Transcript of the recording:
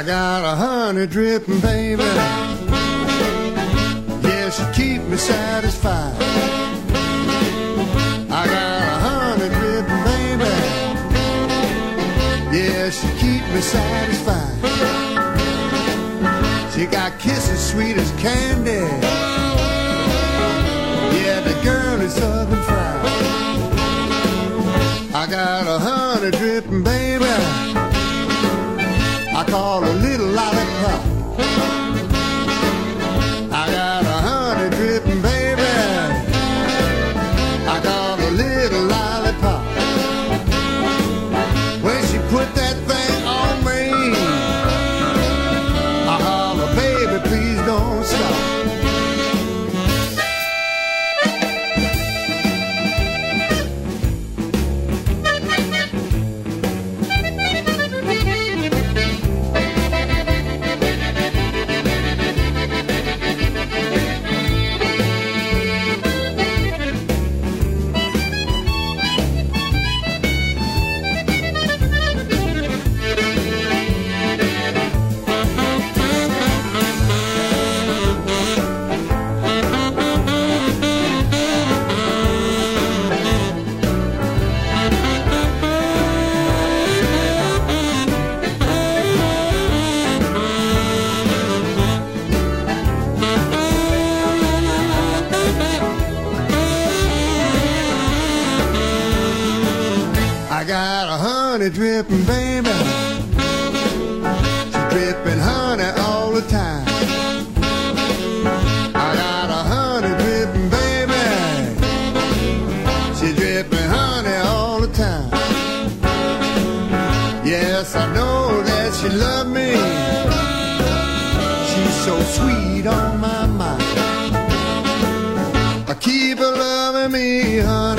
I got a honey dripping baby. Yeah, she keep me satisfied. I got a honey dripping baby. Yeah, she keep me satisfied. She got kisses sweet as candy. Yeah, the girl is southern fried. I got a honey dripping baby. I call her honey dripping baby. She's dripping honey all the time. I got a honey dripping baby. She's dripping honey all the time. Yes, I know that she loved me. She's so sweet on my mind. I keep her loving me, honey.